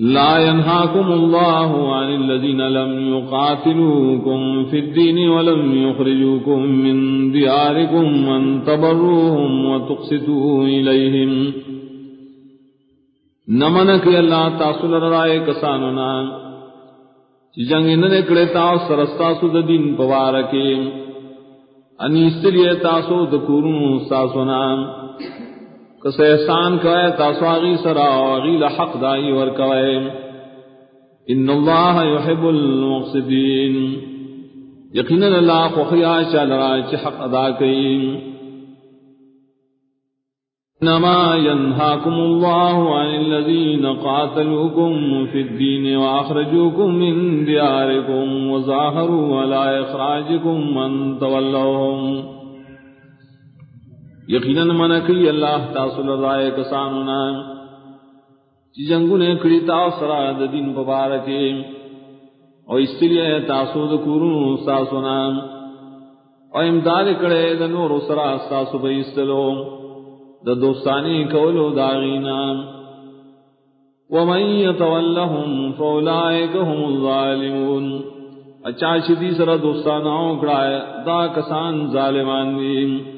لا ينهاكم الله عن الذين لم يقاتلوكم في الدين ولم يخرجوكم من دياركم أن تبروهم وتقسطوا إليهم. نمنك اللہ تاصل رائے کساننا جنگ نکڑے تاس رستاسو دین پوارکے انی استلیے تاسو دکورون ساسونا۔ کس احسان کوئے تاسواغی سرا وغی لحق دائی ورکوئے. ان اللہ یحب المقصدین یقینا اللہ خوخیا چال راج حق ادا کئی انما ينهاكم الله عن الذين قاتلوكم في الدين واخرجوكم من دياركم وظاهروا على اخراجكم من تولوهم. یقیناً من کئی اللہ تاصل رائے کسانونا. چی جنگو نے کڑی تاثرا دین پبارکے اور اس لیے تاسو دکورون ساسونا. اور امداد کڑے دنور سرا ساسو بیستلو. د دوستانی کولو داغینا ومن يتولهم فاولئك هم الظالمون. اچھا شدی سر دوستانوں کڑا دا کسان ظالمان دیم.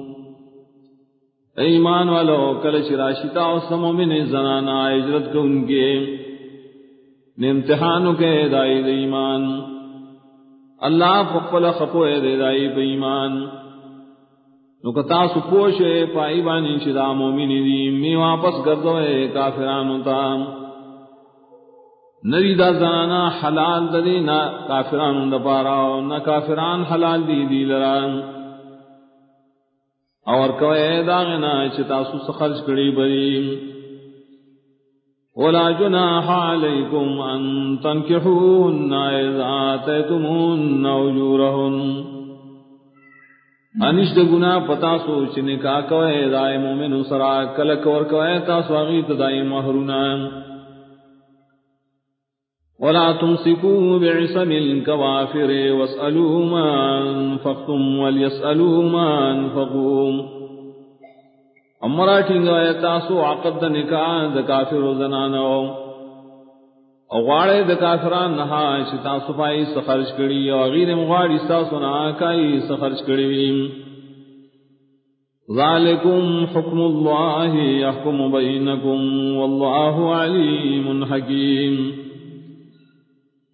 ایمان والو کل شراشتا و سمومن زنانا اجرت کو ان کے امتحانوں کے دائی دے ایمان. اللہ پقل خپو دے دائی بے ایمان نکتا سپوش پائی بانی شدا مومنی دی می واپس گردو ہے کافرانو تا نری دا زنانا حلال دا دی نا کافرانو دا پاراو نا کافران حلال دی دی لران. اور کوئے داغنا چتاسو سخرج کری بری. ولا جناح علیکم ان تنکحوهن اذا آتیتمون اجورهن. انشت گنا پتا سوچ نکا کوئے دائے مومن سرا کلک اور کوئے تاسو اغیت دائی محرونان ولا تمسكوا بعصم الكوافر واسألوا ما أنفقتم وليسألوا ما أنفقوا امرا ٹھنگا تاسو عقد نکاح د کافر زنانو. او غاڑے د کافران نہا شتا صفائی سخرج کڑی او غیر مغاڑی سا سنا کائی سخرج کڑی ذالکم حکم اللہ یحکم بینکم واللہ علیم حکیم.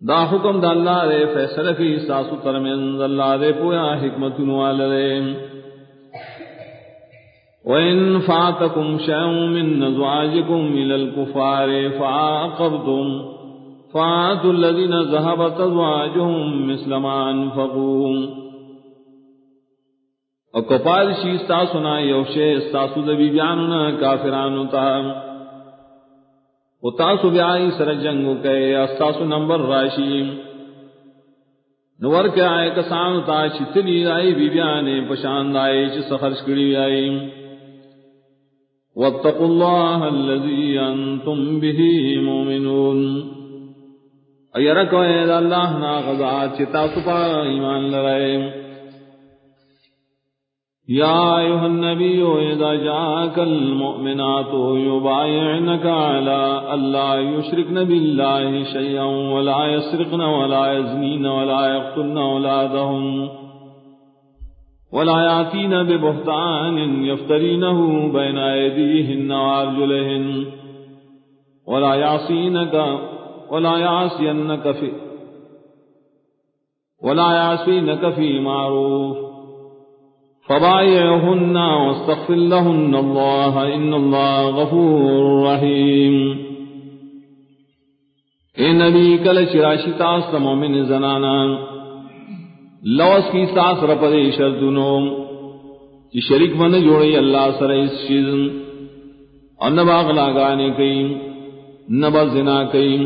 دا حکم دا اللہ دے، فیصلہ کی ساسو ترمین دا اللہ دے پویا حکمت نوال دے۔ وَإِن فَاتَكُمْ شَيْءٌ مِّن نَّزْوَاجِكُمْ إِلَى الْكُفَّارِ فَعَاقَبْتُمْ۔ فَآتُوا الَّذِينَ ذَهَبَتْ أَزْوَاجُهُم مِّثْلَ مَا أَنفَقُوا اور کپال شیستا سنا یوشے استاسو دبی بیاننا کافرانو تا تاسو بیا بیائی سر جنگو کئے استاسو نمبر راشی نور کے آئے کسان تا چتلی آئی بی بیانے پشاند آئے چھ سخرش کری آئی. واتقوا اللہ اللذی انتم بھی مومنون ایرکو اید اللہ نا غزا چھ تاسو پا ایمان لرائے يا أيها النبي إذا جاءك المؤمنات يبايعنك على ألا يشركن بالله شيئا ولا يسرقن ولا يزنين ولا يقتلن أولادهم ولا يأتين ببهتان يفترينه بين أيديهن وأرجلهن ولا يعصينك ولا يعصينك في ولا يعصينك في معروف فبايعهن واستغفر لهن الله إن الله غفور رحيم. اے نبی، کل شراشی تاس مومن زنانا، لوس کی ساس رپدے شردنو کی شریک من جوڑی اللہ سر اس شیزن اور نبا غلا گانے کئی نبا زنا کئی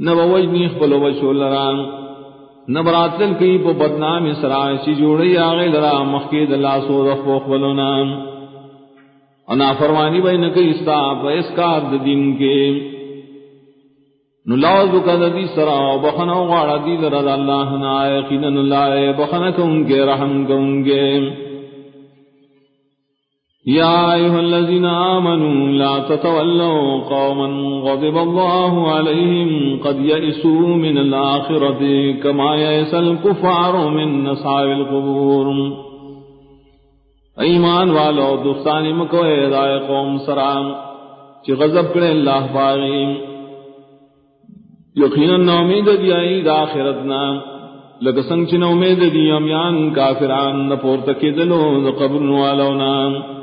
نہ وجنی خپل وشو لران نبراتل کی پو بدنام سرا چی جوڑی آغی لرا مخید اللہ سو رخ و خپلونا انا فرمانی بین کی استا پا اسکار دین کے. نلاوز کا دی سرا و بخنا واڑا دی در اللہ نا نلائے اللہ بخنا کون کے رحم کون کے يا أيها الذين آمنوا لا تتولوا قوما غضب الله عليهم قد يئسوا من الآخرة كما يئس الكفار من نصاب القبور. ایمان والو، دوستانی مکوئے دائے قوم سرام چی غضب کرے اللہ باغیم یقینا نومید دی آئی دا آخرتنا لگسنگ چی نومید دی امیان کافران نپورتکی دلو دا قبر والو نام